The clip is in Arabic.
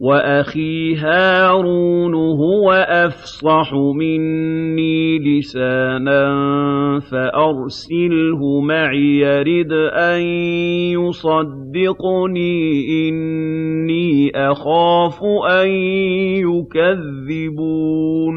وَأَخِي هَارُونُ هُوَ أَفْصَحُ مِنِّي لِسَانًا فَأَرْسِلْهُ مَعِيَ يَرِدْ أَن يُصَدِّقُنِي إِنِّي أَخَافُ أَن يُكَذِّبُونِ